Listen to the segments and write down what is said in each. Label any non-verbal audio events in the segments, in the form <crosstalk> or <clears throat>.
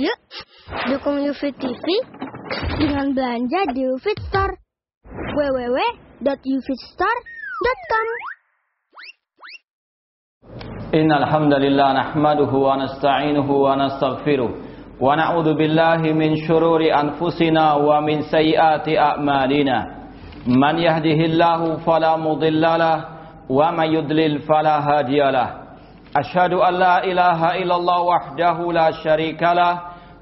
Yuk, dukung UFIT TV dengan belanja di UFIT Store. www.ufitstore.com Inna alhamdulillah nahmaduhu wa nasta'inuhu wa nasta'firuh. Wa na'udhu billahi min shururi anfusina wa min sayyati a'malina. Man yahdihillahu falamudillalah wa mayudlil falahadiyalah. Ashadu an la ilaha illallah wahdahu la sharikalah.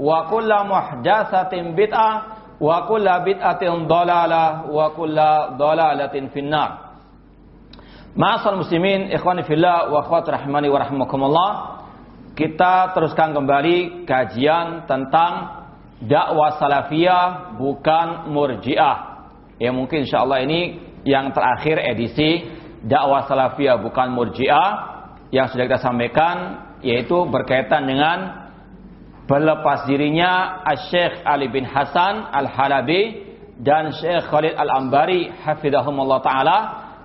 wa kulla muhdatsatin bid'ah wa kulla bid'atin dhalalah wa kulla dhalalatin finnar. Ma'asal muslimin, ikhwani fillah wa akhwat rahimani wa rahmakumullah. Kita teruskan kembali kajian tentang dakwah salafiyah bukan murjiah. Ya mungkin insyaallah ini yang terakhir edisi dakwah salafiyah bukan murjiah yang sudah kita sampaikan yaitu berkaitan dengan berlepas dirinya Syekh Ali bin Hasan Al-Halabi dan Syekh Khalid Al-Ambari hafizahumullah taala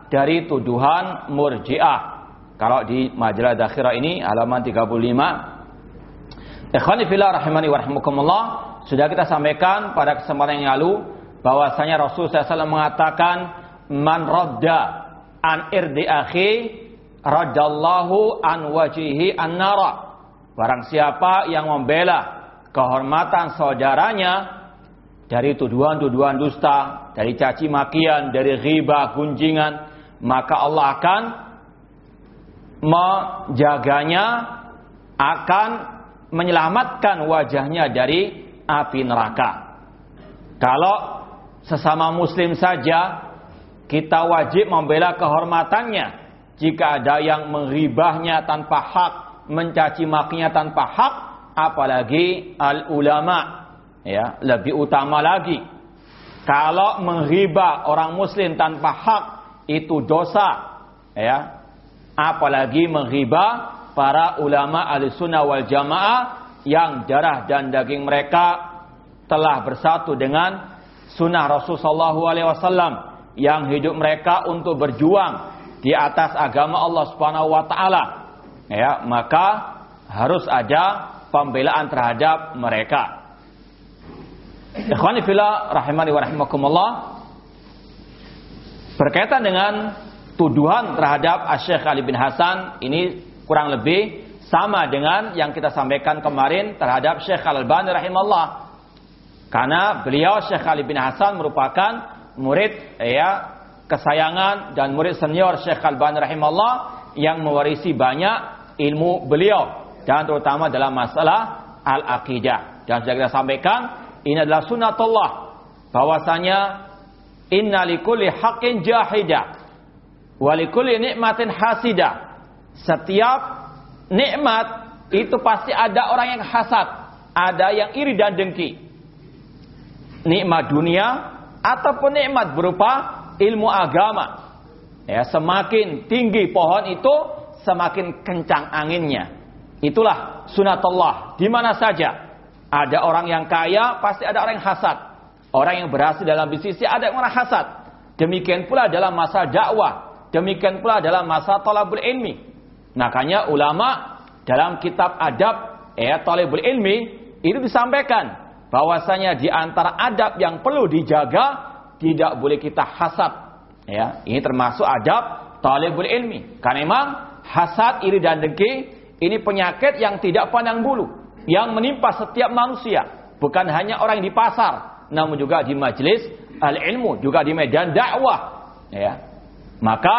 dari tuduhan murjiah. Kalau di majalah dakhirah ini halaman 35. Ikhwani fillah rahimani wa rahimakumullah, sudah kita sampaikan pada kesempatan yang lalu bahwasanya Rasul SAW mengatakan man radda an irdi akhi radallahu an wajihi an nara. Barang siapa yang membela kehormatan saudaranya dari tuduhan-tuduhan dusta, dari caci makian, dari riba, gunjingan, maka Allah akan menjaganya, akan menyelamatkan wajahnya dari api neraka. Kalau sesama muslim saja kita wajib membela kehormatannya. Jika ada yang mengribahnya tanpa hak, mencaci makinya tanpa hak, apalagi al ulama ya, lebih utama lagi. Kalau menghibah orang muslim tanpa hak itu dosa ya apalagi menghibah para ulama al-sunnah wal jamaah yang darah dan daging mereka telah bersatu dengan sunnah Rasulullah SAW yang hidup mereka untuk berjuang di atas agama Allah Subhanahu wa taala ya maka harus ada pembelaan terhadap mereka. Ikhwani fillah rahimani wa rahimakumullah. Berkaitan dengan tuduhan terhadap Syekh Ali bin Hasan ini kurang lebih sama dengan yang kita sampaikan kemarin terhadap Syekh Al-Albani rahimahullah. Karena beliau Syekh Ali bin Hasan merupakan murid ya kesayangan dan murid senior Syekh Al-Albani rahimahullah yang mewarisi banyak ilmu beliau dan terutama dalam masalah al-aqidah. Dan sudah kita sampaikan ini adalah sunatullah bahwasanya Inna likulli haqqin jahida wa likulli nikmatin hasida. Setiap nikmat itu pasti ada orang yang hasad, ada yang iri dan dengki. Nikmat dunia ataupun nikmat berupa ilmu agama. Ya, semakin tinggi pohon itu, semakin kencang anginnya. Itulah sunatullah. Di mana saja ada orang yang kaya, pasti ada orang yang hasad. Orang yang berhasil dalam bisnis ada yang orang hasad. Demikian pula dalam masa dakwah. Demikian pula dalam masa talabul ilmi. Makanya ulama dalam kitab adab ya talabul ilmi itu disampaikan bahwasanya di antara adab yang perlu dijaga tidak boleh kita hasad. Ya, ini termasuk adab talabul ilmi. Karena memang hasad, iri dan dengki ini penyakit yang tidak pandang bulu yang menimpa setiap manusia Bukan hanya orang yang di pasar, namun juga di majelis al-ilmu, juga di medan dakwah. Ya. Maka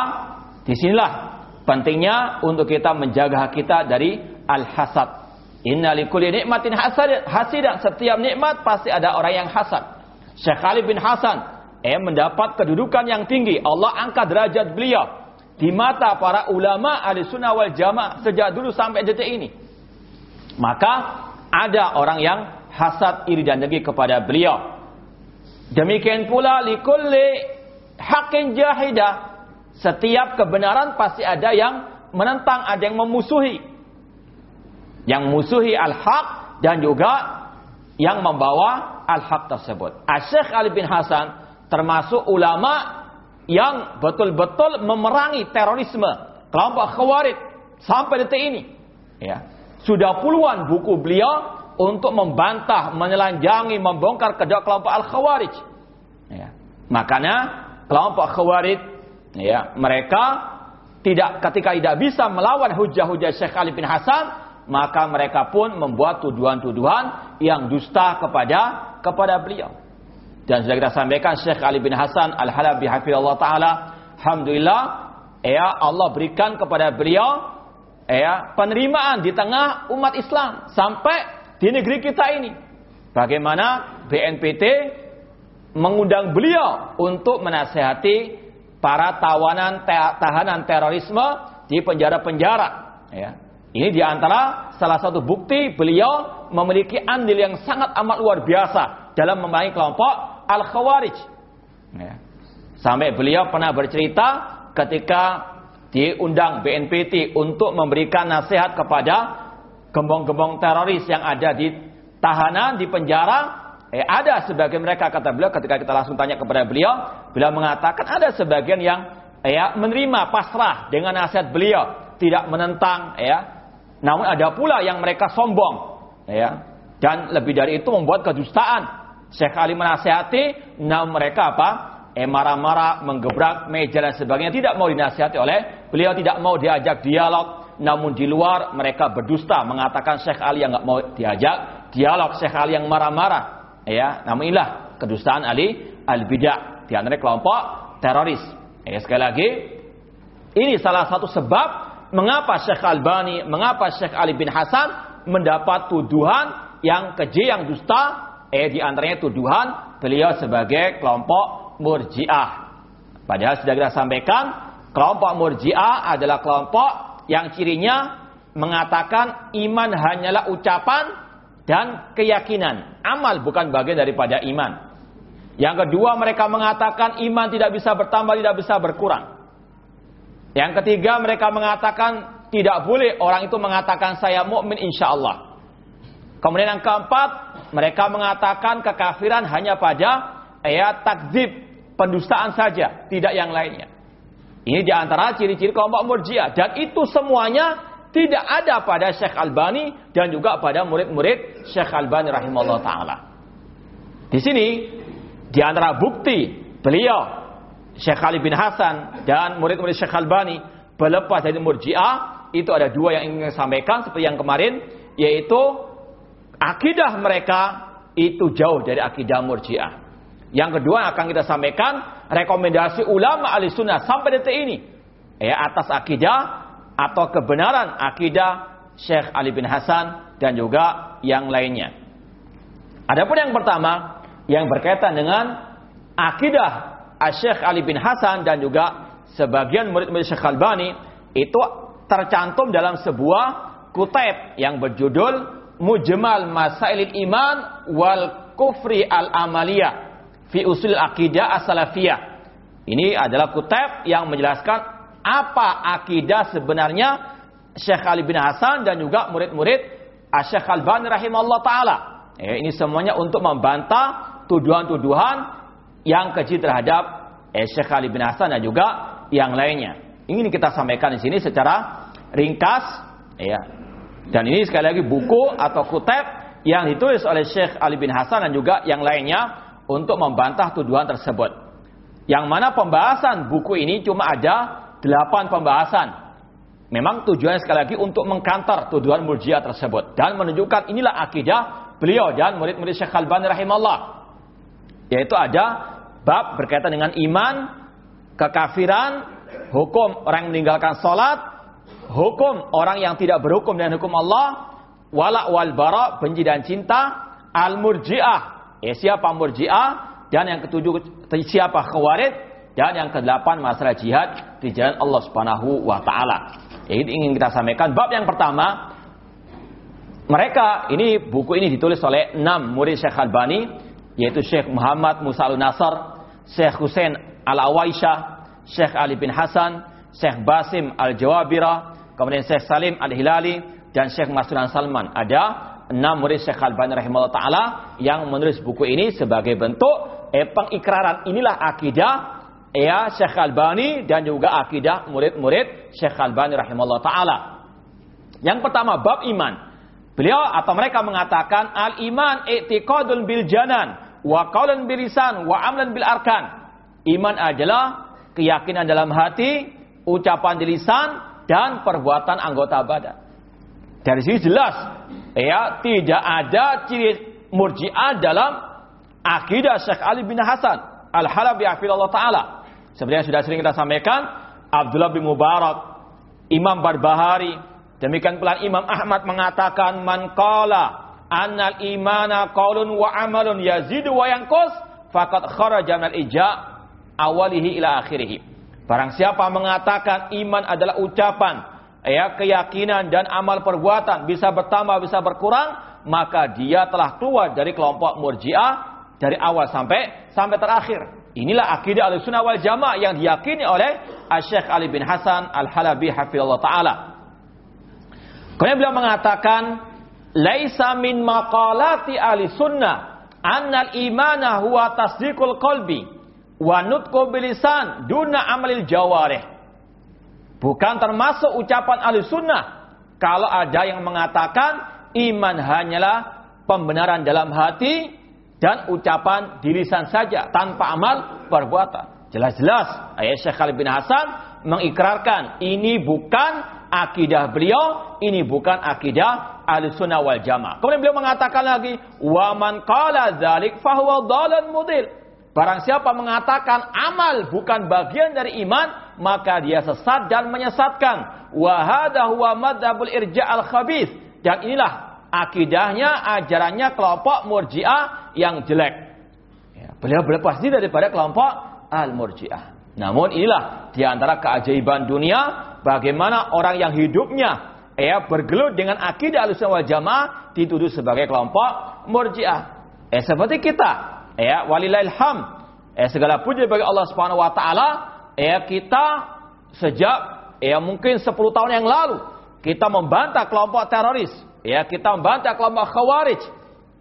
di sinilah pentingnya untuk kita menjaga kita dari al-hasad. Inna likulli nikmatin hasad hasidan. Setiap nikmat pasti ada orang yang hasad. Syekh Ali bin Hasan eh mendapat kedudukan yang tinggi. Allah angkat derajat beliau di mata para ulama ahli sunnah wal jamaah sejak dulu sampai detik ini. Maka ada orang yang hasad iri dan dengki kepada beliau. Demikian pula likulli haqqin jahidah. Setiap kebenaran pasti ada yang menentang, ada yang memusuhi yang musuhi al-haq dan juga yang membawa al-haq tersebut. Asyik Ali bin Hasan termasuk ulama yang betul-betul memerangi terorisme kelompok khawarij sampai detik ini. Ya. Sudah puluhan buku beliau untuk membantah, menelanjangi, membongkar kedok kelompok al-khawarij. Ya. Makanya kelompok khawarij ya, mereka tidak ketika tidak bisa melawan hujah-hujah Syekh Ali bin Hasan, maka mereka pun membuat tuduhan-tuduhan yang dusta kepada kepada beliau. Dan sudah kita sampaikan Syekh Ali bin Hasan Al-Halabi hafizallahu taala, alhamdulillah ya Allah berikan kepada beliau ya penerimaan di tengah umat Islam sampai di negeri kita ini. Bagaimana BNPT mengundang beliau untuk menasehati para tawanan tahanan terorisme di penjara-penjara ya ini di antara salah satu bukti beliau memiliki andil yang sangat amat luar biasa dalam memerangi kelompok Al-Khawarij. Ya. Sampai beliau pernah bercerita ketika diundang BNPT untuk memberikan nasihat kepada gembong-gembong teroris yang ada di tahanan, di penjara. Eh, ada sebagian mereka kata beliau ketika kita langsung tanya kepada beliau, beliau mengatakan ada sebagian yang eh, menerima pasrah dengan nasihat beliau, tidak menentang ya, namun ada pula yang mereka sombong, ya. Dan lebih dari itu membuat kedustaan. Syekh Ali menasihati, namun mereka apa? Eh marah-marah, menggebrak meja dan sebagainya. Tidak mau dinasihati oleh beliau tidak mau diajak dialog. Namun di luar mereka berdusta mengatakan Syekh Ali yang nggak mau diajak dialog Syekh Ali yang marah-marah. Ya, namun inilah kedustaan Ali al-bidah di antara kelompok teroris. Ya, sekali lagi, ini salah satu sebab mengapa Syekh Albani, mengapa Syekh Ali bin Hasan mendapat tuduhan yang keji, yang dusta, eh di antaranya tuduhan beliau sebagai kelompok murjiah. Padahal sudah kita sampaikan, kelompok murjiah adalah kelompok yang cirinya mengatakan iman hanyalah ucapan dan keyakinan. Amal bukan bagian daripada iman. Yang kedua mereka mengatakan iman tidak bisa bertambah, tidak bisa berkurang. Yang ketiga mereka mengatakan tidak boleh orang itu mengatakan saya mukmin insya Allah. Kemudian yang keempat mereka mengatakan kekafiran hanya pada ayat takzib pendustaan saja, tidak yang lainnya. Ini di antara ciri-ciri kelompok murjiah dan itu semuanya tidak ada pada Syekh Albani dan juga pada murid-murid Syekh Albani rahimahullah taala. Di sini di antara bukti beliau Syekh Ali bin Hasan dan murid-murid Syekh Albani berlepas dari murjiah itu ada dua yang ingin saya sampaikan seperti yang kemarin yaitu akidah mereka itu jauh dari akidah murjiah. Yang kedua akan kita sampaikan rekomendasi ulama ahli sunnah sampai detik ini ya atas akidah atau kebenaran akidah Syekh Ali bin Hasan dan juga yang lainnya. Adapun yang pertama yang berkaitan dengan akidah Syekh Ali bin Hasan dan juga sebagian murid-murid Syekh Albani itu tercantum dalam sebuah kutaib yang berjudul Mujmal Masailil Iman wal Kufri al Amaliyah fi Usul Akidah As-Salafiyah. Ini adalah kutaib yang menjelaskan apa akidah sebenarnya Syekh Ali bin Hasan dan juga murid-murid Syekh Albani rahimahullah taala. Eh, ini semuanya untuk membantah tuduhan-tuduhan yang keji terhadap eh, Syekh Ali bin Hasan dan juga yang lainnya. Ini kita sampaikan di sini secara ringkas, ya. Dan ini sekali lagi buku atau kutip yang ditulis oleh Syekh Ali bin Hasan dan juga yang lainnya untuk membantah tuduhan tersebut. Yang mana pembahasan buku ini cuma ada delapan pembahasan. Memang tujuannya sekali lagi untuk mengkantar tuduhan murjiah tersebut dan menunjukkan inilah akidah beliau dan murid-murid Syekh Al-Bani rahimahullah. Yaitu ada bab berkaitan dengan iman, kekafiran, hukum orang yang meninggalkan salat, hukum orang yang tidak berhukum dengan hukum Allah, wala wal bara, benci dan cinta, al-murji'ah, ya siapa murji'ah, dan yang ketujuh siapa? Khawarij, dan yang kedelapan masalah jihad di jalan Allah Subhanahu wa taala. Ini ingin kita sampaikan bab yang pertama mereka ini buku ini ditulis oleh enam murid Syekh Albani yaitu Syekh Muhammad Musa Al-Nasr, Syekh Hussein Al-Awaisyah, Syekh Ali bin Hasan, Syekh Basim Al-Jawabira, kemudian Syekh Salim Al-Hilali dan Syekh Masudan Salman. Ada enam murid Syekh Albani rahimahullah taala yang menulis buku ini sebagai bentuk eh, pengikraran inilah akidah ya Syekh Albani dan juga akidah murid-murid Syekh Albani rahimahullah taala. Yang pertama bab iman. Beliau atau mereka mengatakan al iman i'tiqadun bil janan wa qaulun bil lisan wa amlan bil arkan. Iman adalah keyakinan dalam hati, ucapan di lisan dan perbuatan anggota badan. Dari sini jelas ya tidak ada ciri murji'ah dalam akidah Syekh Ali bin Hasan Al-Halabi Allah taala. Yang sudah sering kita sampaikan, Abdullah bin Mubarak, Imam Barbahari, demikian pula Imam Ahmad mengatakan man qala annal imana qaulun wa amalun yazidu wa yanqus faqad kharaja minal ija awalihi ila akhirih. Barang siapa mengatakan iman adalah ucapan, ya keyakinan dan amal perbuatan bisa bertambah bisa berkurang, maka dia telah keluar dari kelompok Murji'ah dari awal sampai sampai terakhir. Inilah akidah al-sunnah wal jamaah yang diyakini oleh Syekh Ali bin Hasan al-Halabi hafizallahu taala. Kemudian beliau mengatakan, "Laisa min maqalati ahli sunnah annal imana huwa tasdiqul qalbi wa nutqu bilisan duna amalil jawarih." Bukan termasuk ucapan ahli sunnah kalau ada yang mengatakan iman hanyalah pembenaran dalam hati dan ucapan di lisan saja tanpa amal perbuatan. Jelas-jelas ayat Syekh Khalid bin Hasan mengikrarkan ini bukan akidah beliau, ini bukan akidah Ahlussunnah wal Jamaah. Kemudian beliau mengatakan lagi, "Wa man qala dzalik fahuwa mudil." Barang siapa mengatakan amal bukan bagian dari iman, maka dia sesat dan menyesatkan. Wa hadha huwa madhabul irja' al khabith. Dan inilah akidahnya, ajarannya kelompok murjiah yang jelek. Ya, beliau diri daripada kelompok al-murjiah. Namun inilah di antara keajaiban dunia, bagaimana orang yang hidupnya ya bergelut dengan akidah al wal jamaah dituduh sebagai kelompok murjiah. Eh seperti kita, ya walilailham. Eh segala puji bagi Allah Subhanahu wa taala, ya kita sejak ya mungkin 10 tahun yang lalu kita membantah kelompok teroris Ya, kita membantah kelompok khawarij.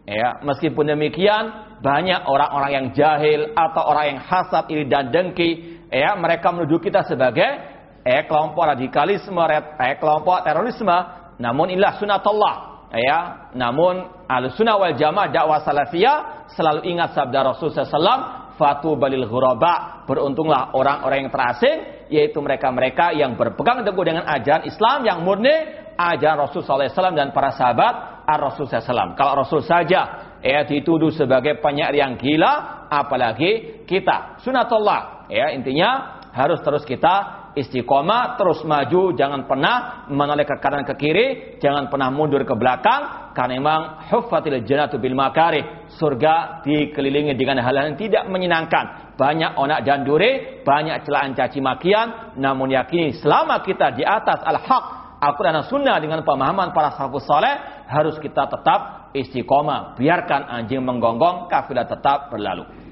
Ya, meskipun demikian banyak orang-orang yang jahil atau orang yang hasad iri dan dengki, ya mereka menuduh kita sebagai eh kelompok radikalisme, eh kelompok terorisme. Namun inilah sunatullah. Ya, namun al-sunnah wal jamaah dakwah salafiyah selalu ingat sabda Rasul SAW, Fatu balil ghuraba. Beruntunglah orang-orang yang terasing, yaitu mereka-mereka yang berpegang teguh dengan ajaran Islam yang murni, ajaran Rasul SAW dan para sahabat Ar-Rasul SAW. Kalau Rasul saja ya dituduh sebagai penyair yang gila, apalagi kita. Sunatullah. Ya, intinya harus terus kita istiqomah, terus maju, jangan pernah menoleh ke kanan ke kiri, jangan pernah mundur ke belakang, karena memang huffatil jannatu bil makari, surga dikelilingi dengan hal-hal yang tidak menyenangkan. Banyak onak dan duri, banyak celaan caci makian, namun yakini selama kita di atas al-haq, Al-Quran Sunnah dengan pemahaman para sahabat soleh harus kita tetap istiqomah. Biarkan anjing menggonggong, kafilah tetap berlalu.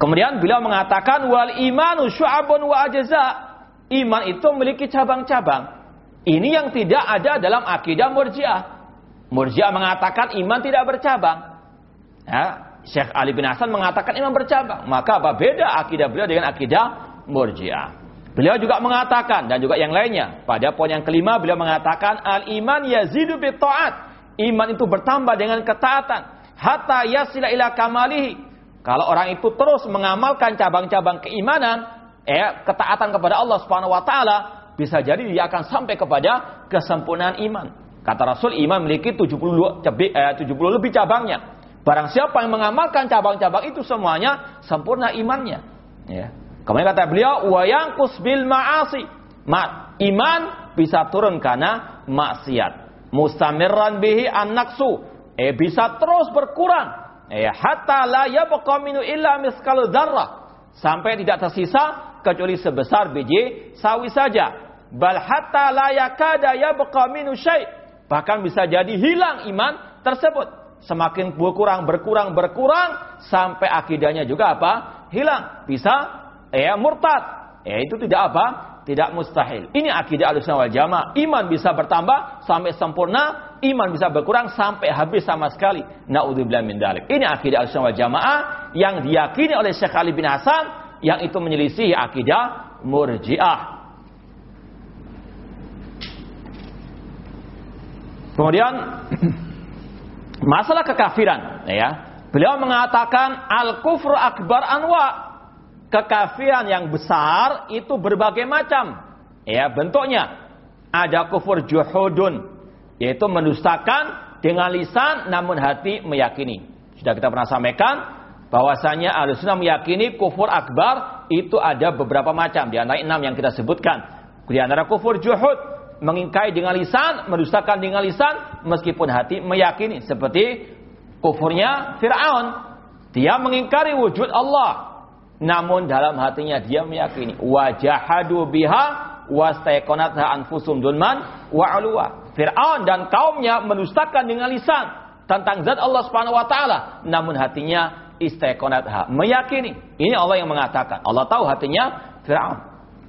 Kemudian beliau mengatakan wal imanu syu'abun wa ajza. Iman itu memiliki cabang-cabang. Ini yang tidak ada dalam akidah Murji'ah. Murji'ah mengatakan iman tidak bercabang. Ya, Syekh Ali bin Hasan mengatakan iman bercabang. Maka apa beda akidah beliau dengan akidah Murji'ah? Beliau juga mengatakan dan juga yang lainnya. Pada poin yang kelima beliau mengatakan al-iman yazidu bi taat. Iman itu bertambah dengan ketaatan hatta yasila ila kamalihi. Kalau orang itu terus mengamalkan cabang-cabang keimanan, eh ketaatan kepada Allah Subhanahu wa taala, bisa jadi dia akan sampai kepada kesempurnaan iman. Kata Rasul, iman memiliki 72, eh, 70 lebih cabangnya. Barang siapa yang mengamalkan cabang-cabang itu semuanya sempurna imannya. Ya. Kemudian kata beliau, wa yanqus bil ma'asi. Ma iman bisa turun karena maksiat. Mustamirran bihi an-naqsu. Eh bisa terus berkurang. Eh hatta la yabqa minu illa miskal dzarrah. Sampai tidak tersisa kecuali sebesar biji sawi saja. Bal hatta la yakada yabqa minu syai' Bahkan bisa jadi hilang iman tersebut. Semakin berkurang, berkurang, berkurang. Sampai akidahnya juga apa? Hilang. Bisa ya murtad. Ya itu tidak apa? Tidak mustahil. Ini akidah al wal jamaah. Iman bisa bertambah sampai sempurna. Iman bisa berkurang sampai habis sama sekali. Na'udzubillah min dalik. Ini akidah al wal jamaah yang diyakini oleh Syekh Ali bin Hasan yang itu menyelisih akidah murjiah. Kemudian <clears throat> masalah kekafiran, ya. Beliau mengatakan al kufru akbar anwa. Kekafiran yang besar itu berbagai macam. Ya, bentuknya. Ada kufur juhudun, yaitu mendustakan dengan lisan namun hati meyakini. Sudah kita pernah sampaikan bahwasanya Ahlussunnah meyakini kufur akbar itu ada beberapa macam di antara enam yang kita sebutkan. Di antara kufur juhud mengingkai dengan lisan, mendustakan dengan lisan, meskipun hati meyakini. Seperti kufurnya Fir'aun. Dia mengingkari wujud Allah. Namun dalam hatinya dia meyakini. Wajahadu biha wastaiqonatha anfusum dunman wa'alua. Fir'aun dan kaumnya mendustakan dengan lisan tentang zat Allah Subhanahu wa taala, namun hatinya istaiqonatha, meyakini. Ini Allah yang mengatakan. Allah tahu hatinya Fir'aun.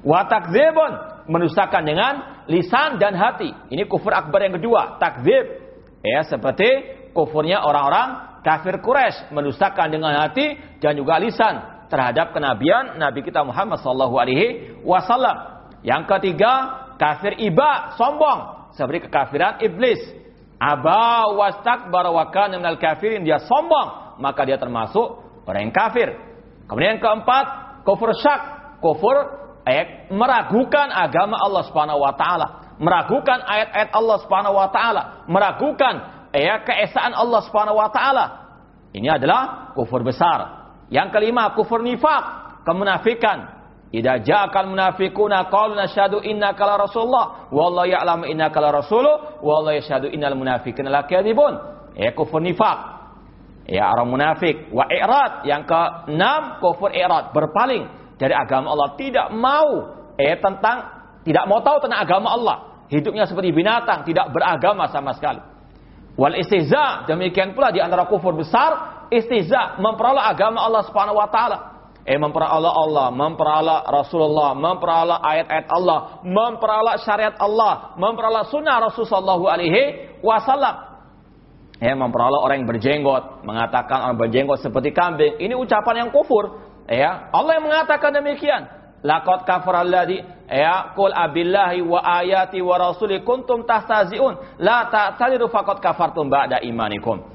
Wa takdzibun menusakan dengan lisan dan hati. Ini kufur akbar yang kedua, takzib. Ya, seperti kufurnya orang-orang kafir Quraisy, menusakan dengan hati dan juga lisan terhadap kenabian Nabi kita Muhammad sallallahu alaihi wasallam. Yang ketiga, kafir iba, sombong, seperti kekafiran iblis. Aba wastakbara wa kana minal kafirin, dia sombong, maka dia termasuk orang yang kafir. Kemudian yang keempat, kufur syak, kufur ayat meragukan agama Allah Subhanahu wa taala, meragukan ayat-ayat Allah Subhanahu wa taala, meragukan ya keesaan Allah Subhanahu wa taala. Ini adalah kufur besar. Yang kelima, kufur nifak, kemunafikan. Idza ja'akal munafiquna qalu nashhadu innaka la rasulullah wallahu ya'lamu innaka la rasuluh wallahu yashhadu innal munafiqina lakadzibun. Ya kufur nifak. Ya orang munafik wa i'rad. Yang keenam kufur i'rad, berpaling dari agama Allah, tidak mau eh tentang tidak mau tahu tentang agama Allah. Hidupnya seperti binatang, tidak beragama sama sekali. Wal istiza demikian pula di antara kufur besar istiza memperalah agama Allah Subhanahu wa taala. Eh memperalah Allah, memperalah Rasulullah, memperalah ayat-ayat Allah, memperalah syariat Allah, memperalah sunnah Rasulullah alaihi wasallam. Eh memperalah orang yang berjenggot, mengatakan orang berjenggot seperti kambing. Ini ucapan yang kufur. Ya, Allah yang mengatakan demikian. Laqad kafara alladhi ya qul abillahi wa ayati wa rasuli kuntum tahtaziun la ta'tadiru faqad kafartum ba'da imanikum.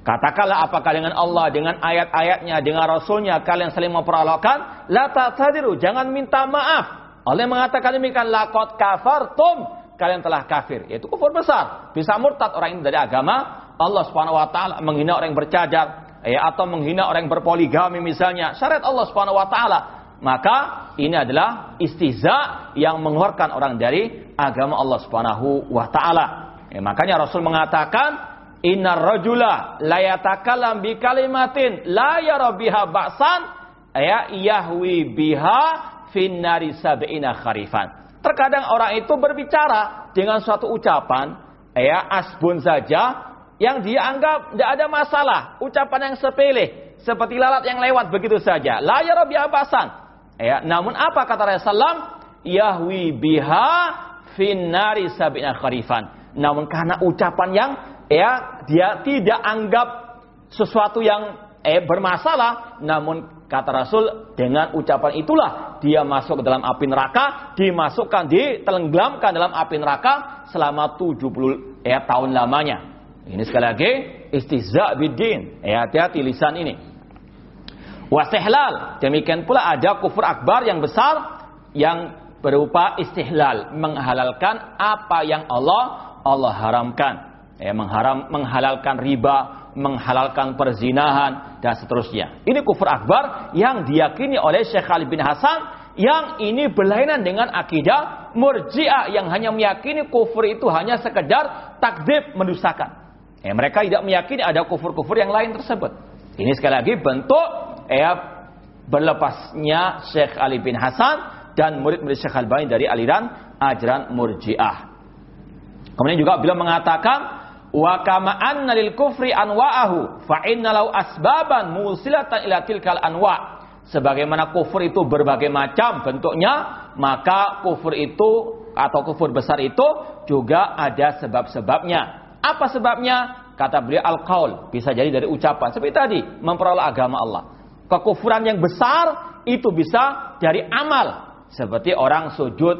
Katakanlah apakah dengan Allah, dengan ayat-ayatnya, dengan Rasulnya kalian saling memperolahkan? La ta'tadiru, jangan minta maaf. Allah mengatakan demikian, laqad kafartum, kalian telah kafir. Yaitu kufur besar. Bisa murtad orang ini dari agama Allah Subhanahu wa taala, menghina orang yang bercadar, ya atau menghina orang yang berpoligami misalnya syariat Allah Subhanahu wa taala maka ini adalah istiza yang mengeluarkan orang dari agama Allah Subhanahu wa taala ya, makanya Rasul mengatakan innar rajula la yatakalam bi kalimatin la yara biha ba'san ya yahwi biha finnari sab'ina kharifan terkadang orang itu berbicara dengan suatu ucapan ya asbun saja yang dia anggap tidak ada masalah, ucapan yang sepele, seperti lalat yang lewat begitu saja. La ya rabbi abasan. Ya, namun apa kata Rasulullah? Yahwi biha finnari sabina kharifan. Namun karena ucapan yang ya dia tidak anggap sesuatu yang eh bermasalah, namun kata Rasul dengan ucapan itulah dia masuk ke dalam api neraka, dimasukkan, ditelenggelamkan dalam api neraka selama 70 eh, tahun lamanya. Ini sekali lagi istihza bidin. Ya, hati-hati lisan ini. Wastihlal. Demikian pula ada kufur akbar yang besar yang berupa istihlal, menghalalkan apa yang Allah Allah haramkan. Ya, mengharam, menghalalkan riba, menghalalkan perzinahan dan seterusnya. Ini kufur akbar yang diyakini oleh Syekh Khalid bin Hasan yang ini berlainan dengan akidah murjiah yang hanya meyakini kufur itu hanya sekedar takdib mendustakan. Ya, mereka tidak meyakini ada kufur-kufur yang lain tersebut. Ini sekali lagi bentuk ya berlepasnya Syekh Ali bin Hasan dan murid-murid Syekh Al-Bani dari aliran ajaran murjiah. Kemudian juga beliau mengatakan wa kama anna lil kufri anwa'ahu fa innalau asbaban musilatan ila tilkal anwa' sebagaimana kufur itu berbagai macam bentuknya maka kufur itu atau kufur besar itu juga ada sebab-sebabnya. Apa sebabnya? Kata beliau al-qaul bisa jadi dari ucapan. Seperti tadi memperoleh agama Allah. Kekufuran yang besar itu bisa dari amal. Seperti orang sujud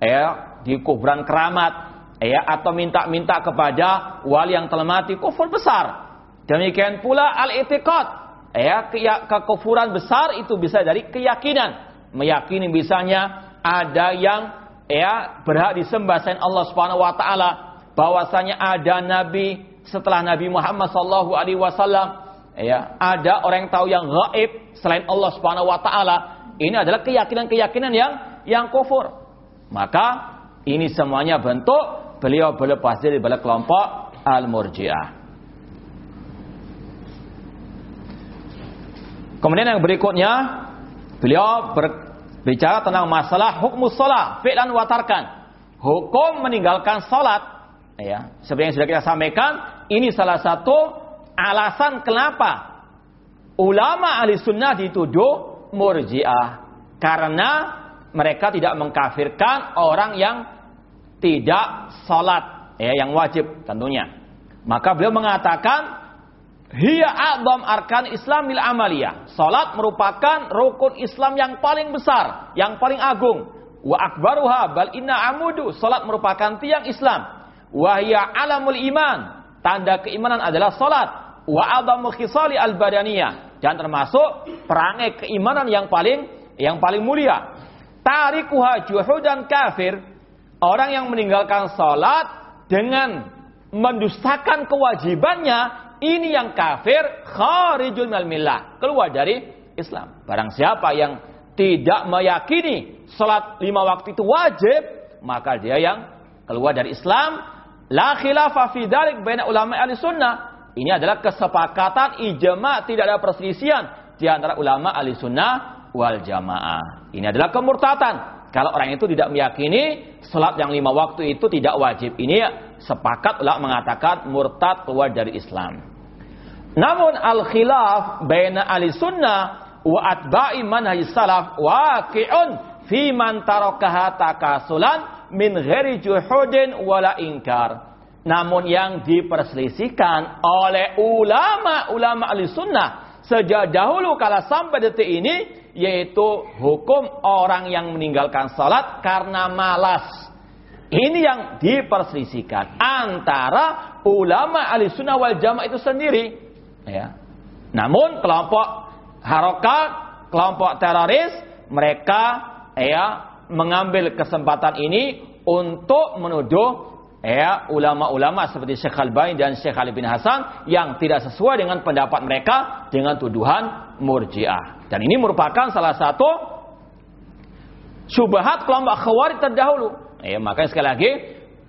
ya di kuburan keramat ya atau minta-minta kepada wali yang telah mati kufur besar. Demikian pula al-i'tiqad ya kekufuran besar itu bisa dari keyakinan. Meyakini misalnya ada yang ya berhak disembah selain Allah Subhanahu wa taala, bahwasanya ada nabi setelah Nabi Muhammad sallallahu alaihi wasallam, ya, ada orang yang tahu yang gaib selain Allah Subhanahu wa taala. Ini adalah keyakinan-keyakinan yang yang kufur. Maka ini semuanya bentuk beliau berlepas diri dari kelompok Al-Murji'ah. Kemudian yang berikutnya, beliau berbicara tentang masalah hukum sholat, fi'lan watarkan. Hukum meninggalkan sholat. Ya, seperti yang sudah kita sampaikan, ini salah satu alasan kenapa ulama ahli sunnah dituduh murjiah. Karena mereka tidak mengkafirkan orang yang tidak salat ya yang wajib tentunya. Maka beliau mengatakan hiya a'dham arkan Islamil amaliyah. Salat merupakan rukun Islam yang paling besar, yang paling agung. Wa akbaruha bal inna amudu. Salat merupakan tiang Islam. Wa hiya alamul iman. Tanda keimanan adalah salat. Wa a'dhamu khisali al badaniyah dan termasuk perangai keimanan yang paling yang paling mulia. Tarikuha juhudan kafir Orang yang meninggalkan sholat dengan mendustakan kewajibannya, ini yang kafir kharijul millah, keluar dari Islam. Barang siapa yang tidak meyakini sholat lima waktu itu wajib, maka dia yang keluar dari Islam. La khilafa fi dalik ulama ahli sunnah. Ini adalah kesepakatan ijma, tidak ada perselisihan di antara ulama ahli sunnah wal jamaah. Ini adalah kemurtatan. Kalau orang itu tidak meyakini sholat yang lima waktu itu tidak wajib. Ini sepakat lah mengatakan murtad keluar dari Islam. Namun al-khilaf baina ahli sunnah wa atba'i manhaj salaf waqi'un fi man tarakaha takasulan min ghairi juhudin wala ingkar. Namun yang diperselisihkan oleh ulama-ulama ahli sunnah sejak dahulu kala sampai detik ini yaitu hukum orang yang meninggalkan salat karena malas. Ini yang diperselisihkan antara ulama ahli sunnah wal jamaah itu sendiri. Ya. Namun kelompok harokat, kelompok teroris, mereka ya mengambil kesempatan ini untuk menuduh ya ulama-ulama seperti Syekh Al-Bani dan Syekh Ali bin Hasan yang tidak sesuai dengan pendapat mereka dengan tuduhan murjiah. Dan ini merupakan salah satu syubhat kelompok khawarij terdahulu. Ya, makanya sekali lagi,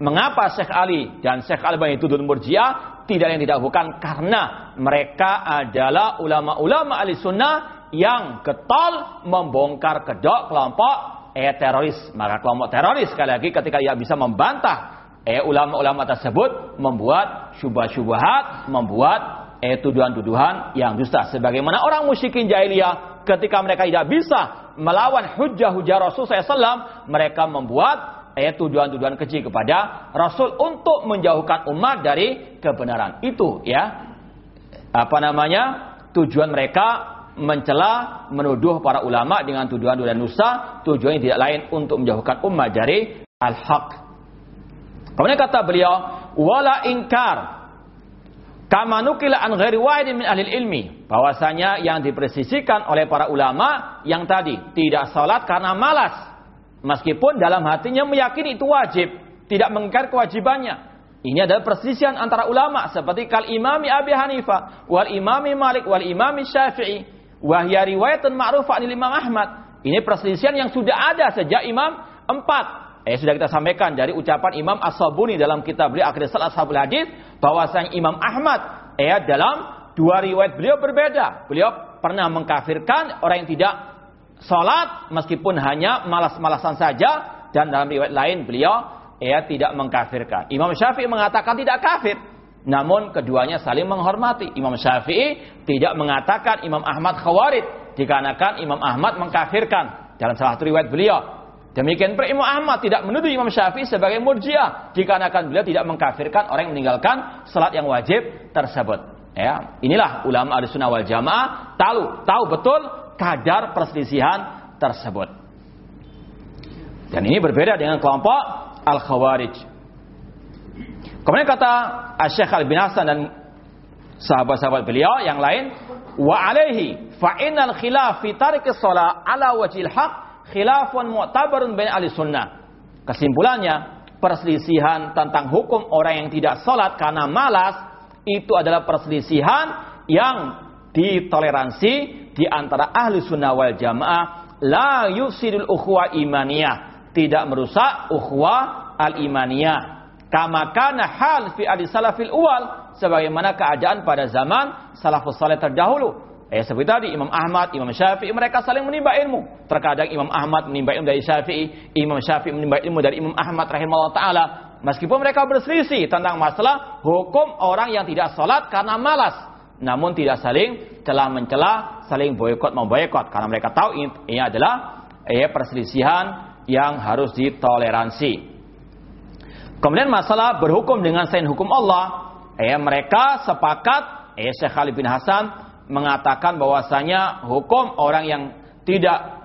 mengapa Syekh Ali dan Syekh Al-Bani tuduh murjiah? Tidak yang tidak bukan karena mereka adalah ulama-ulama ahli sunnah yang getol membongkar kedok kelompok eh, teroris. Maka kelompok teroris sekali lagi ketika ia bisa membantah eh ulama-ulama tersebut membuat syubhat-syubhat, membuat eh tuduhan-tuduhan yang dusta. Sebagaimana orang musyrikin jahiliyah ketika mereka tidak bisa melawan hujah-hujah Rasul SAW, mereka membuat eh tuduhan-tuduhan kecil kepada Rasul untuk menjauhkan umat dari kebenaran. Itu ya. Apa namanya? Tujuan mereka mencela, menuduh para ulama dengan tuduhan-tuduhan dusta, tujuannya tidak lain untuk menjauhkan umat dari al-haq, Kemudian kata beliau, wala ingkar kama nukila an ghairi wahidin min ahli ilmi bahwasanya yang dipresisikan oleh para ulama yang tadi tidak salat karena malas meskipun dalam hatinya meyakini itu wajib tidak mengingkar kewajibannya Ini adalah perselisihan antara ulama seperti kal imami Abi Hanifah wal imami Malik wal imami Syafi'i wahya riwayatun ma'rufah anil Imam Ahmad. Ini perselisihan yang sudah ada sejak Imam empat. Eh sudah kita sampaikan dari ucapan Imam As-Sabuni dalam kitab beliau Akhir Salat Ashabul Hadis bahwasanya Imam Ahmad eh dalam dua riwayat beliau berbeda. Beliau pernah mengkafirkan orang yang tidak sholat meskipun hanya malas-malasan saja dan dalam riwayat lain beliau ia tidak mengkafirkan. Imam Syafi'i mengatakan tidak kafir. Namun keduanya saling menghormati. Imam Syafi'i tidak mengatakan Imam Ahmad khawarid. Dikarenakan Imam Ahmad mengkafirkan. Dalam salah satu riwayat beliau. Demikian pula Imam Ahmad tidak menuduh Imam Syafi'i sebagai murjiah. Dikarenakan beliau tidak mengkafirkan orang yang meninggalkan salat yang wajib tersebut. Ya, inilah ulama al-sunnah wal jamaah tahu tahu betul kadar perselisihan tersebut. Dan ini berbeda dengan kelompok Al-Khawarij. Kemudian kata Syekh Al bin Hasan dan sahabat-sahabat beliau yang lain, wa alaihi fa innal khilaf fi tariki shalah ala wajhil haq khilafun mu'tabarun bain ahli sunnah. Kesimpulannya, perselisihan tentang hukum orang yang tidak salat karena malas itu adalah perselisihan yang ditoleransi di antara ahli sunnah wal jamaah la yusidul ukhwa imaniyah tidak merusak ukhuwah al-imaniyah. Kama kana hal fi adi salafil uwal sebagaimana keadaan pada zaman salafus saleh terdahulu. Eh seperti tadi Imam Ahmad, Imam Syafi'i mereka saling menimba ilmu. Terkadang Imam Ahmad menimba ilmu dari Syafi'i, Imam Syafi'i menimba ilmu dari Imam Ahmad rahimahullah taala. Meskipun mereka berselisih tentang masalah hukum orang yang tidak salat karena malas, namun tidak saling celah mencela, saling boykot memboykot karena mereka tahu ini, ini adalah eh, perselisihan yang harus ditoleransi. Kemudian masalah berhukum dengan selain hukum Allah, eh mereka sepakat, eh Syekh Khalid bin Hasan mengatakan bahwasanya hukum orang yang tidak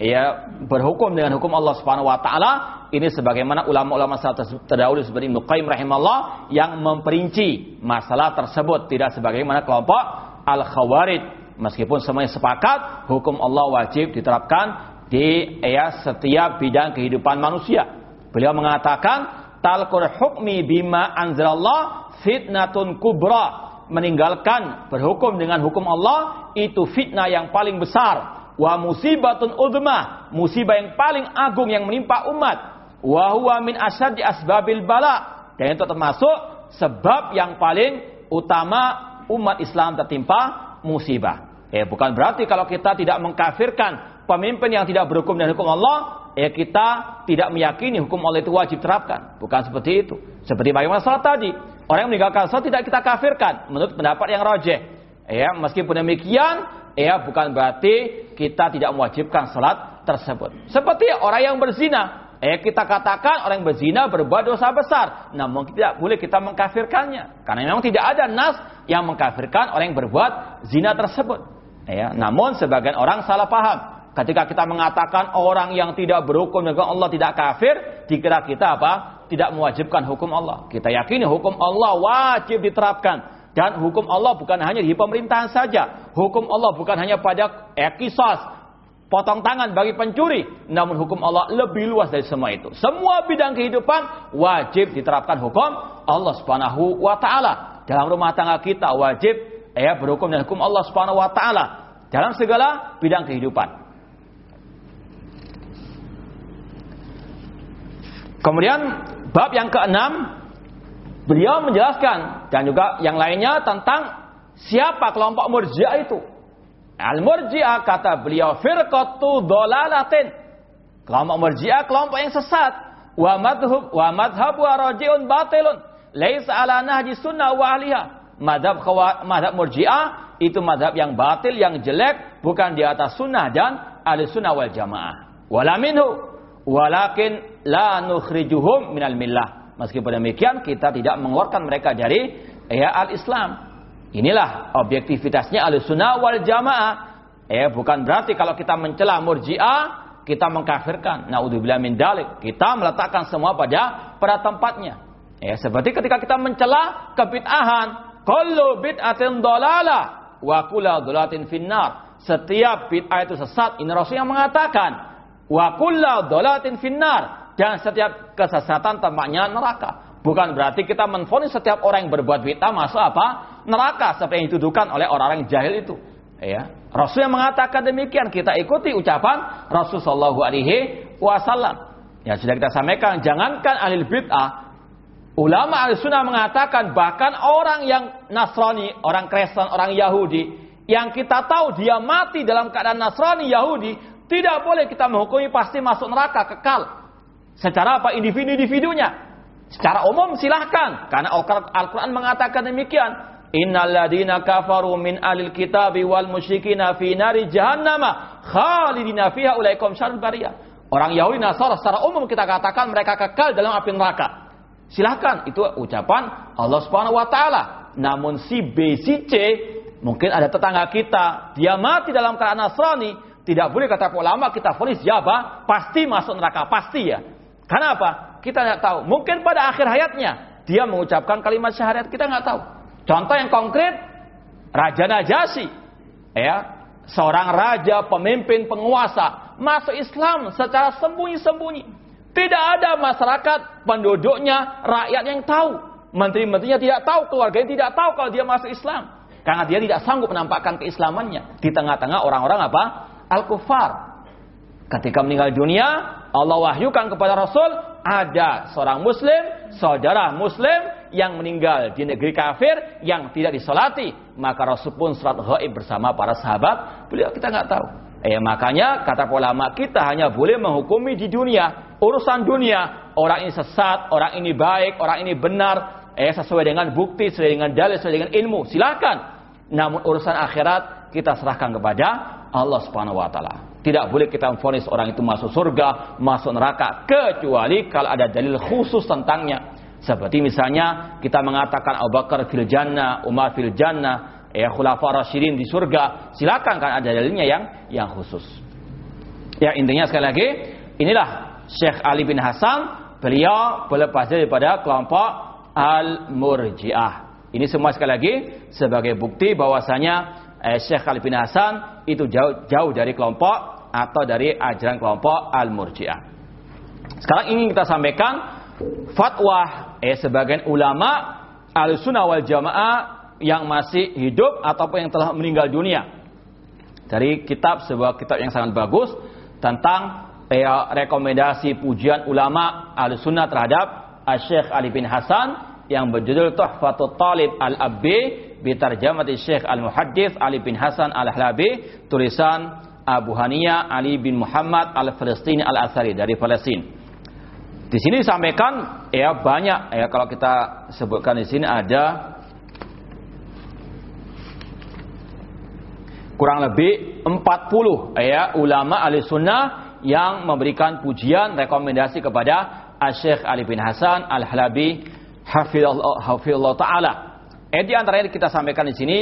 ya berhukum dengan hukum Allah Subhanahu wa taala ini sebagaimana ulama-ulama terdahulu seperti Ibnu Qayyim rahimahullah yang memperinci masalah tersebut tidak sebagaimana kelompok al-khawarij meskipun semuanya sepakat hukum Allah wajib diterapkan di ya setiap bidang kehidupan manusia. Beliau mengatakan talqur hukmi bima anzalallah fitnatun kubra. Meninggalkan berhukum dengan hukum Allah itu fitnah yang paling besar. Wa musibatun udma, musibah yang paling agung yang menimpa umat. Wa huwa min asyaddi asbabil bala. Dan itu termasuk sebab yang paling utama umat Islam tertimpa musibah. Eh bukan berarti kalau kita tidak mengkafirkan pemimpin yang tidak berhukum dengan hukum Allah, ya kita tidak meyakini hukum Allah itu wajib terapkan. Bukan seperti itu. Seperti bagaimana salat tadi. Orang yang meninggalkan salat tidak kita kafirkan menurut pendapat yang rojeh. Ya, meskipun demikian, ya bukan berarti kita tidak mewajibkan salat tersebut. Seperti orang yang berzina, Eh kita katakan orang yang berzina berbuat dosa besar. Namun tidak boleh kita mengkafirkannya. Karena memang tidak ada nas yang mengkafirkan orang yang berbuat zina tersebut. Ya, namun sebagian orang salah paham. Ketika kita mengatakan orang yang tidak berhukum dengan Allah tidak kafir, dikira kita apa? Tidak mewajibkan hukum Allah. Kita yakini hukum Allah wajib diterapkan. Dan hukum Allah bukan hanya di pemerintahan saja. Hukum Allah bukan hanya pada kisah, potong tangan bagi pencuri. Namun hukum Allah lebih luas dari semua itu. Semua bidang kehidupan wajib diterapkan hukum Allah Subhanahu wa taala. Dalam rumah tangga kita wajib ya berhukum dengan hukum Allah Subhanahu wa taala dalam segala bidang kehidupan. Kemudian bab yang keenam beliau menjelaskan dan juga yang lainnya tentang siapa kelompok murjiah itu. Al murjiah kata beliau firqatu dolalatin. Kelompok murjiah kelompok yang sesat. Wa madhub wa madhab wa rajiun batilun. Laisa ala nahji sunnah wa ahliha. Madhab madhab murjiah itu madhab yang batil, yang jelek, bukan di atas sunnah dan ahli sunnah wal jamaah. Wala minhu walakin la nukhrijuhum minal millah. Meskipun demikian kita tidak mengeluarkan mereka dari ya al-Islam. Inilah objektivitasnya al-sunnah wal jamaah. Ya, bukan berarti kalau kita mencela murji'ah kita mengkafirkan. Naudzubillah min dalik. Kita meletakkan semua pada pada tempatnya. Ya, seperti ketika kita mencela kebid'ahan, kullu bid'atin dalalah wa kullu dalatin finnar. Setiap bid'ah itu sesat. Ini Rasul yang mengatakan. Wa kulla dolatin finnar. Dan setiap kesesatan tempatnya neraka. Bukan berarti kita menfonis setiap orang yang berbuat bid'ah masuk apa? Neraka seperti yang dituduhkan oleh orang-orang jahil itu. Ya. Rasul yang mengatakan demikian kita ikuti ucapan Rasul Shallallahu Alaihi Wasallam. Ya sudah kita sampaikan, jangankan ahli bid'ah, ulama ahli sunnah mengatakan bahkan orang yang Nasrani, orang Kristen, orang Yahudi, yang kita tahu dia mati dalam keadaan Nasrani Yahudi, tidak boleh kita menghukumi pasti masuk neraka kekal. Secara apa individu-individunya? Secara umum silahkan. Karena Al-Quran mengatakan demikian. Innal ladina kafaru min alil kitabi wal musyrikina fi nari jahannama khalidina fiha ulaikum syarul bariyah. Orang Yahudi Nasara secara umum kita katakan mereka kekal dalam api neraka. Silahkan, itu ucapan Allah Subhanahu wa taala. Namun si B, si C, mungkin ada tetangga kita, dia mati dalam keadaan Nasrani, tidak boleh kata ulama kita fonis ya pasti masuk neraka, pasti ya. Karena apa? Kita tidak tahu. Mungkin pada akhir hayatnya dia mengucapkan kalimat syahadat kita nggak tahu. Contoh yang konkret, Raja Najasyi, ya, seorang raja, pemimpin, penguasa masuk Islam secara sembunyi-sembunyi. Tidak ada masyarakat, penduduknya, rakyat yang tahu. Menteri-menterinya tidak tahu, keluarganya tidak tahu kalau dia masuk Islam. Karena dia tidak sanggup menampakkan keislamannya. Di tengah-tengah orang-orang apa? Al-Kufar. Ketika meninggal dunia, Allah wahyukan kepada Rasul, ada seorang muslim, saudara muslim yang meninggal di negeri kafir yang tidak disolati. Maka Rasul pun surat gaib bersama para sahabat. Beliau kita nggak tahu. Eh makanya kata ulama kita hanya boleh menghukumi di dunia, urusan dunia. Orang ini sesat, orang ini baik, orang ini benar, eh sesuai dengan bukti, sesuai dengan dalil, sesuai dengan ilmu. Silakan. Namun urusan akhirat kita serahkan kepada Allah Subhanahu wa taala. Tidak boleh kita memfonis orang itu masuk surga, masuk neraka kecuali kalau ada dalil khusus tentangnya. Seperti misalnya kita mengatakan Abu Bakar fil jannah, Umar fil jannah, ya khulafa rasyidin di surga. Silakan kan ada dalilnya yang yang khusus. Ya intinya sekali lagi, inilah Syekh Ali bin Hasan, beliau berlepas daripada kelompok Al-Murji'ah. Ini semua sekali lagi sebagai bukti bahwasanya eh, Syekh Ali bin Hasan itu jauh jauh dari kelompok atau dari ajaran kelompok Al-Murji'ah. Sekarang ingin kita sampaikan fatwa eh sebagian ulama Al-Sunnah wal Jamaah yang masih hidup ataupun yang telah meninggal dunia. Dari kitab sebuah kitab yang sangat bagus tentang eh, rekomendasi pujian ulama Al-Sunnah terhadap Syekh Ali bin Hasan yang berjudul Tuhfatul Talib Al-Abbi bitarjamati Syekh Al-Muhaddits Ali bin Hasan Al-Halabi tulisan Abu Hania Ali bin Muhammad Al-Falastini Al-Athari dari Palestina. Di sini disampaikan ya banyak ya kalau kita sebutkan di sini ada kurang lebih 40 ya ulama ahli sunnah yang memberikan pujian rekomendasi kepada Syekh Ali bin Hasan Al-Halabi hafizallahu taala Eh di antaranya kita sampaikan di sini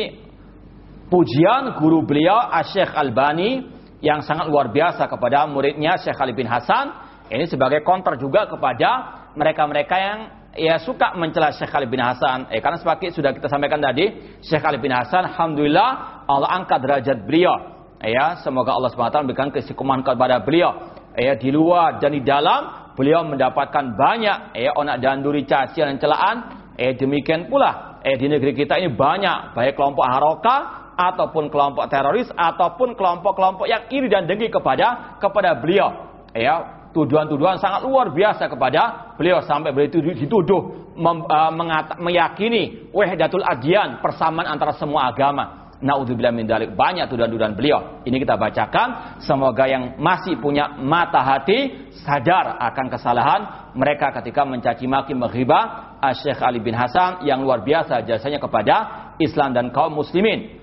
pujian guru beliau Syekh Albani yang sangat luar biasa kepada muridnya Syekh Ali bin Hasan. Ini sebagai counter juga kepada mereka-mereka yang ya suka mencela Syekh Ali bin Hasan. Eh, karena seperti sudah kita sampaikan tadi, Syekh Ali bin Hasan, alhamdulillah Allah angkat derajat beliau. Ya, semoga Allah SWT memberikan kesikuman kepada beliau. Ya, di luar dan di dalam beliau mendapatkan banyak ya onak dan duri cacian dan celaan. Eh, demikian pula eh di negeri kita ini banyak baik kelompok haroka ataupun kelompok teroris ataupun kelompok-kelompok yang iri dan dengki kepada kepada beliau. Ya, tuduhan-tuduhan sangat luar biasa kepada beliau sampai beliau itu dituduh mem, uh, meyakini wahdatul adyan, persamaan antara semua agama. Naudzubillah min dalik. Banyak tuduhan-tuduhan beliau. Ini kita bacakan. Semoga yang masih punya mata hati sadar akan kesalahan mereka ketika mencaci maki menghibah Syekh Ali bin Hasan yang luar biasa jasanya kepada Islam dan kaum muslimin.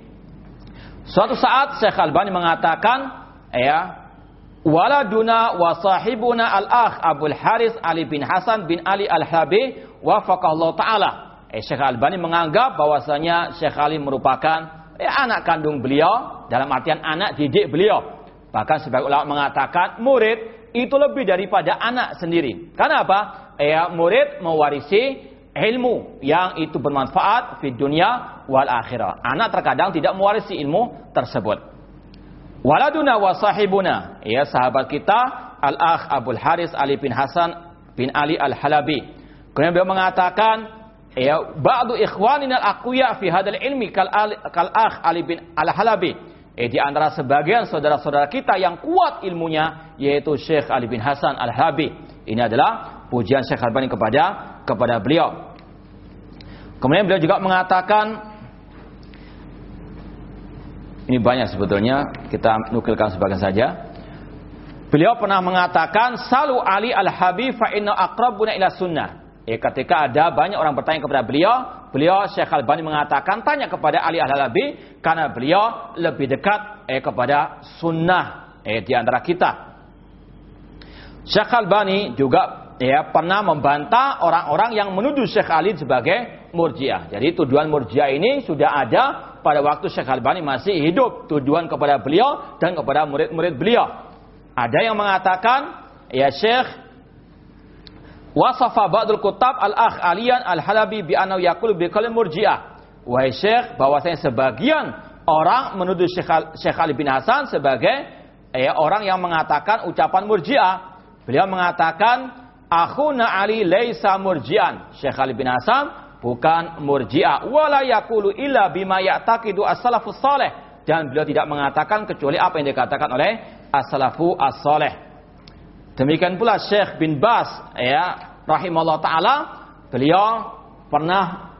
Suatu saat Syekh Albani mengatakan, ya, waladuna wa sahibuna al-akh Abdul Haris Ali bin Hasan bin Ali Al-Habi wafaqallahu taala. Eh, Syekh Albani menganggap bahwasanya Syekh Ali merupakan ya, anak kandung beliau, dalam artian anak didik beliau. Bahkan sebagai ulama mengatakan murid itu lebih daripada anak sendiri. Karena apa? Ya, murid mewarisi ilmu yang itu bermanfaat di dunia wal akhirah. Anak terkadang tidak mewarisi ilmu tersebut. Waladuna wa sahibuna, ya sahabat kita Al-Akh Abdul Haris Ali bin Hasan bin Ali Al-Halabi. Kemudian beliau mengatakan ya ba'du ikhwaninal aqwiya fi hadal ilmi kal kal akh Ali bin Al-Halabi. Eh, di antara sebagian saudara-saudara kita yang kuat ilmunya yaitu Syekh Ali bin Hasan Al-Halabi ini adalah pujian Syekh Albani kepada kepada beliau. Kemudian beliau juga mengatakan ini banyak sebetulnya kita nukilkan sebagian saja. Beliau pernah mengatakan salu Ali al-Habib fa inna aqrabuna ila sunnah. Ya, ketika ada banyak orang bertanya kepada beliau, beliau Syekh Al-Bani mengatakan tanya kepada Ali Al-Halabi karena beliau lebih dekat eh, kepada sunnah eh, di antara kita. Syekh Al-Bani juga ya pernah membantah orang-orang yang menuduh Syekh Ali sebagai murjiah. Jadi tuduhan murjiah ini sudah ada pada waktu Syekh Al-Bani masih hidup. Tuduhan kepada beliau dan kepada murid-murid beliau. Ada yang mengatakan ya Syekh Wasafa ba'dul kutab al-akh alian al-halabi bi anau yakul bi kalim murji'ah. Wahai Syekh, bahwasanya sebagian orang menuduh Syekh Ali bin Hasan sebagai eh, orang yang mengatakan ucapan murji'ah. Beliau mengatakan, Akhuna Ali laisa murji'an. Syekh Ali bin Hasan bukan murji'ah. Wala yakulu illa bima ya'taqidu as-salafus salih. Dan beliau tidak mengatakan kecuali apa yang dikatakan oleh as-salafu as-salih. Demikian pula Syekh bin Bas ya rahimahullah taala beliau pernah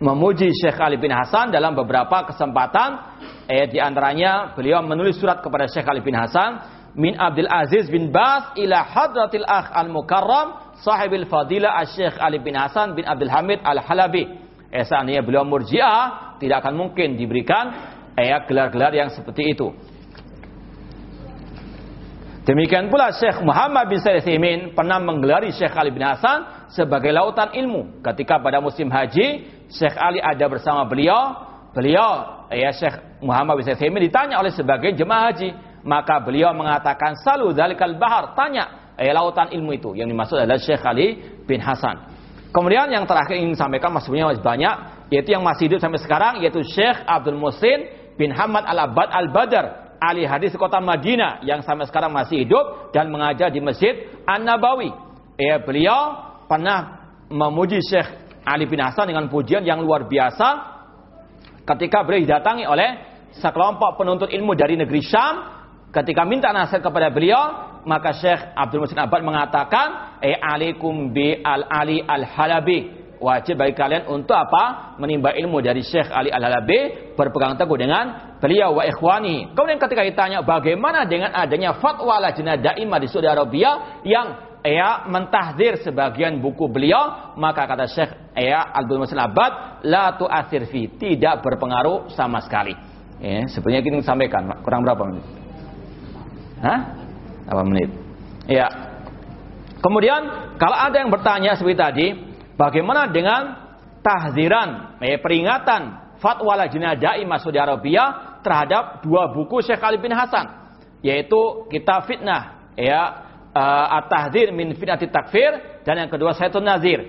memuji Syekh Ali bin Hasan dalam beberapa kesempatan. Eh, di antaranya beliau menulis surat kepada Syekh Ali bin Hasan min Abdul Aziz bin Bas ila hadratil akh al mukarram sahibil fadilah Syekh Ali bin Hasan bin Abdul Hamid al Halabi eh, seandainya beliau murjiah tidak akan mungkin diberikan eh, gelar-gelar yang seperti itu Demikian pula Syekh Muhammad bin Salih Thimin pernah menggelari Syekh Ali bin Hasan sebagai lautan ilmu. Ketika pada musim haji, Syekh Ali ada bersama beliau. Beliau, ya Syekh Muhammad bin Salih Thimin ditanya oleh sebagai jemaah haji. Maka beliau mengatakan, Salu dalikal bahar. Tanya, ya lautan ilmu itu. Yang dimaksud adalah Syekh Ali bin Hasan. Kemudian yang terakhir ingin sampaikan, maksudnya masih banyak. Yaitu yang masih hidup sampai sekarang, yaitu Syekh Abdul Musin bin Hamad al-Abad al-Badr ahli hadis kota Madinah yang sampai sekarang masih hidup dan mengajar di Masjid An-Nabawi. Ya, beliau pernah memuji Syekh Ali bin Hasan dengan pujian yang luar biasa ketika beliau didatangi oleh sekelompok penuntut ilmu dari negeri Syam ketika minta nasihat kepada beliau maka Syekh Abdul Musin Abad mengatakan eh alaikum bi al ali al halabi wajib bagi kalian untuk apa? Menimba ilmu dari Syekh Ali Al-Halabi, berpegang teguh dengan beliau wa ikhwani. Kemudian ketika ditanya bagaimana dengan adanya fatwa lajnah daimah di Saudi Arabia yang ya mentahdir sebagian buku beliau, maka kata Syekh ya Abdul Musin Abad, la tu'athir fi, tidak berpengaruh sama sekali. Ya, sebenarnya kita sampaikan, kurang berapa menit? Hah? Berapa menit? Ya. Kemudian kalau ada yang bertanya seperti tadi, Bagaimana dengan tahziran, eh, peringatan fatwa lajnah daimah Saudi Arabia terhadap dua buku Syekh Ali bin Hasan, yaitu kitab fitnah, ya uh, at-tahzir min fitnati takfir dan yang kedua Sayyidun Nazir.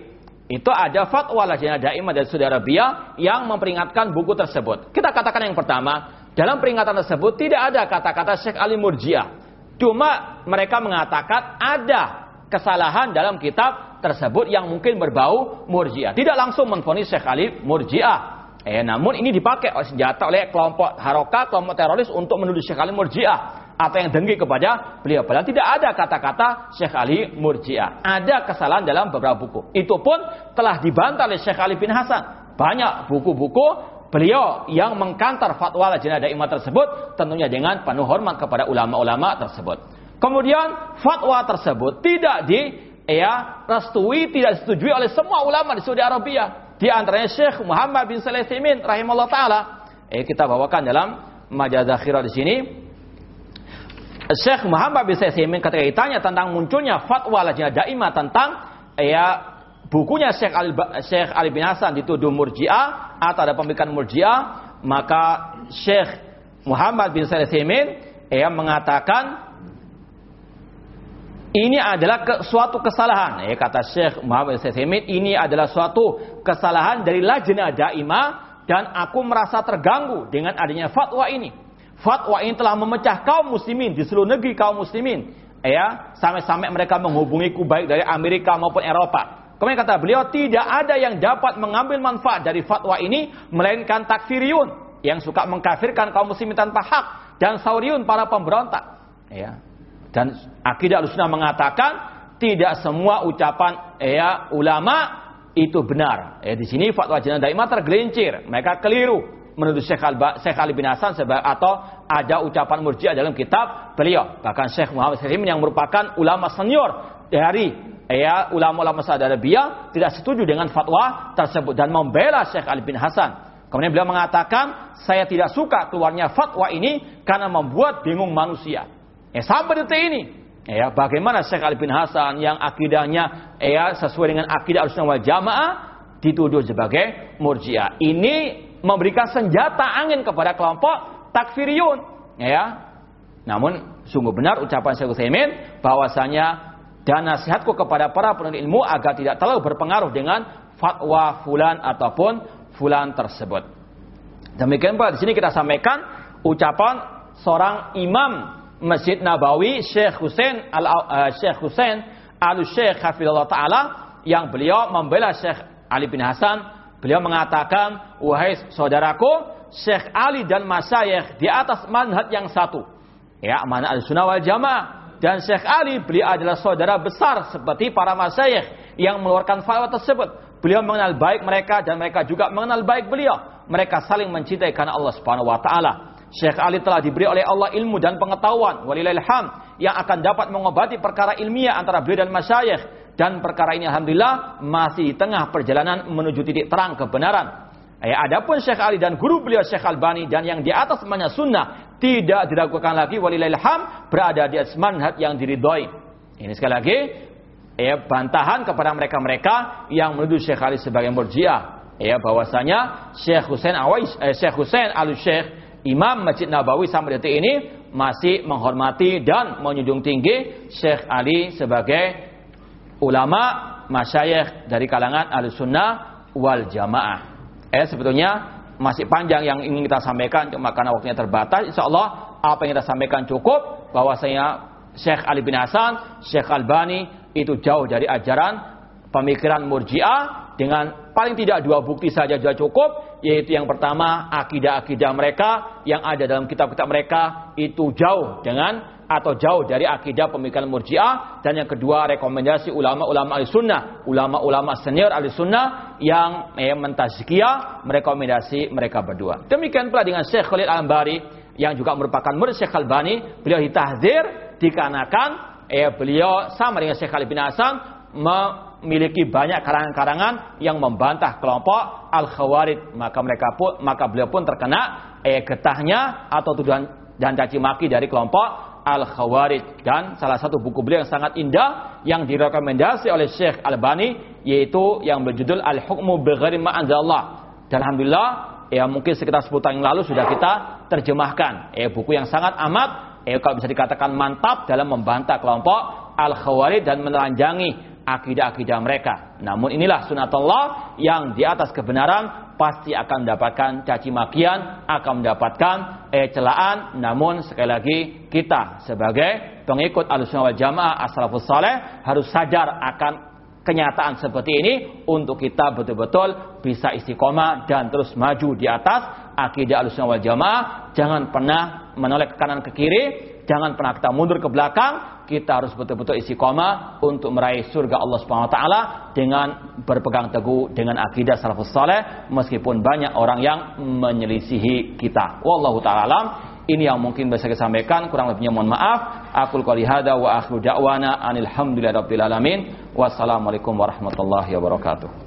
Itu ada fatwa lajnah daimah dari Saudi Arabia yang memperingatkan buku tersebut. Kita katakan yang pertama, dalam peringatan tersebut tidak ada kata-kata Syekh Ali Murjiah. Cuma mereka mengatakan ada kesalahan dalam kitab tersebut yang mungkin berbau murjiah. Tidak langsung menfonis Syekh Ali murjiah. Eh, namun ini dipakai oleh senjata oleh kelompok haroka, kelompok teroris untuk menuduh Syekh Ali murjiah. Atau yang dengki kepada beliau. Padahal tidak ada kata-kata Syekh Ali murjiah. Ada kesalahan dalam beberapa buku. Itu pun telah dibantah oleh Syekh Ali bin Hasan. Banyak buku-buku beliau yang mengkantar fatwa lajnah daimah tersebut tentunya dengan penuh hormat kepada ulama-ulama tersebut. Kemudian fatwa tersebut tidak di ya restui tidak disetujui oleh semua ulama di Saudi Arabia. Di antaranya Syekh Muhammad bin Saleh Thimin rahimahullah taala. Eh kita bawakan dalam majalah zakhirah di sini. Syekh Muhammad bin Saleh Thimin ketika ditanya tentang munculnya fatwa lajnah daimah tentang ya bukunya Syekh Ali, Syekh Ali bin Hasan dituduh murji'ah atau ada pemikiran murji'ah, maka Syekh Muhammad bin Saleh Thimin ya mengatakan ini adalah ke, suatu kesalahan. Ya, kata Syekh Muhammad Saimin, ini adalah suatu kesalahan dari lajnah daimah dan aku merasa terganggu dengan adanya fatwa ini. Fatwa ini telah memecah kaum muslimin di seluruh negeri kaum muslimin. Ya, sampai-sampai mereka menghubungiku baik dari Amerika maupun Eropa. Kemudian kata beliau, tidak ada yang dapat mengambil manfaat dari fatwa ini, melainkan takfiriyun, yang suka mengkafirkan kaum muslimin tanpa hak, dan sauriun para pemberontak. Ya. Dan akidah al mengatakan, tidak semua ucapan ya ulama itu benar. Ya, di sini fatwa jenazah daimah tergelincir. Mereka keliru menurut Syekh, Al Syekh Ali bin Hasan atau ada ucapan murjiah dalam kitab beliau. Bahkan Syekh Muhammad Sahim yang merupakan ulama senior dari ya ulama-ulama Saudi Arabia tidak setuju dengan fatwa tersebut dan membela Syekh Ali bin Hasan. Kemudian beliau mengatakan, saya tidak suka keluarnya fatwa ini karena membuat bingung manusia. Ya, sampai detik ini, ya, bagaimana Syekh Ali bin Hasan yang akidahnya ya, sesuai dengan akidah al wal Jamaah dituduh sebagai murjiah. Ini memberikan senjata angin kepada kelompok takfiriyun. Ya. Namun sungguh benar ucapan Syekh Utsaimin bahwasanya dan nasihatku kepada para penuntut ilmu agar tidak terlalu berpengaruh dengan fatwa fulan ataupun fulan tersebut. Demikian pula di sini kita sampaikan ucapan seorang imam Masjid Nabawi Syekh Hussein al uh, Syekh Hussein al Syekh Hafizullah taala yang beliau membela Syekh Ali bin Hasan beliau mengatakan wahai saudaraku Syekh Ali dan Masyayikh di atas manhaj yang satu ya mana al-sunnah wal jamaah dan Syekh Ali beliau adalah saudara besar seperti para masyayikh yang mengeluarkan fatwa tersebut. Beliau mengenal baik mereka dan mereka juga mengenal baik beliau. Mereka saling mencintai karena Allah Subhanahu wa taala. Syekh Ali telah diberi oleh Allah ilmu dan pengetahuan walillahilham yang akan dapat mengobati perkara ilmiah antara beliau dan masyayikh dan perkara ini alhamdulillah masih di tengah perjalanan menuju titik terang kebenaran. Eh, adapun Syekh Ali dan guru beliau Syekh Albani dan yang di atas mana sunnah tidak diragukan lagi walillahilham berada di atas manhaj yang diridhoi. Ini sekali lagi ya bantahan kepada mereka-mereka yang menuduh Syekh Ali sebagai murjiah. Ya bahwasanya Syekh Husain Awais eh, Syekh Husain Al Syekh Imam Masjid Nabawi sampai detik ini masih menghormati dan menjunjung tinggi Syekh Ali sebagai ulama masyayikh dari kalangan Ahlussunnah wal Jamaah. Eh sebetulnya masih panjang yang ingin kita sampaikan cuma karena waktunya terbatas. Insya Allah apa yang kita sampaikan cukup. Bahwasanya Syekh Ali bin Hasan, Syekh Albani itu jauh dari ajaran pemikiran murjiah dengan paling tidak dua bukti saja sudah cukup yaitu yang pertama akidah-akidah mereka yang ada dalam kitab-kitab mereka itu jauh dengan atau jauh dari akidah pemikiran murjiah. Dan yang kedua rekomendasi ulama-ulama ahli sunnah ulama-ulama senior ahli sunnah yang eh, mentazkiyah merekomendasi mereka berdua. Demikian pula dengan Syekh Khalid Al-Ambari yang juga merupakan murid Syekh Albani. Beliau ditahzir dikarenakan eh, beliau sama dengan Syekh Khalid bin Hasan memiliki banyak karangan-karangan yang membantah kelompok Al-Khawarid maka mereka pun maka beliau pun terkena eh, getahnya atau tuduhan dan caci maki dari kelompok Al-Khawarij dan salah satu buku beliau yang sangat indah yang direkomendasi oleh Syekh Al-Bani yaitu yang berjudul Al-Hukmu Bighairi Ma'anzalallah. Dan alhamdulillah ya mungkin sekitar 10 tahun yang lalu sudah kita terjemahkan. Ya buku yang sangat amat ya kalau bisa dikatakan mantap dalam membantah kelompok Al-Khawarij dan menelanjangi akidah-akidah mereka. Namun inilah sunatullah yang di atas kebenaran pasti akan mendapatkan caci makian, akan mendapatkan eh, celaan. Namun sekali lagi kita sebagai pengikut Ahlussunnah wal Jamaah as-salafus saleh harus sadar akan kenyataan seperti ini untuk kita betul-betul bisa istiqomah dan terus maju di atas akidah Ahlussunnah wal Jamaah. Jangan pernah menoleh ke kanan ke kiri, jangan pernah kita mundur ke belakang, kita harus betul-betul isi koma untuk meraih surga Allah Subhanahu wa taala dengan berpegang teguh dengan akidah salafus saleh meskipun banyak orang yang menyelisihi kita. Wallahu taala alam. Ini yang mungkin bisa saya sampaikan, kurang lebihnya mohon maaf. Aku qouli hada wa akhiru da'wana anil alamin. Wassalamualaikum warahmatullahi wabarakatuh.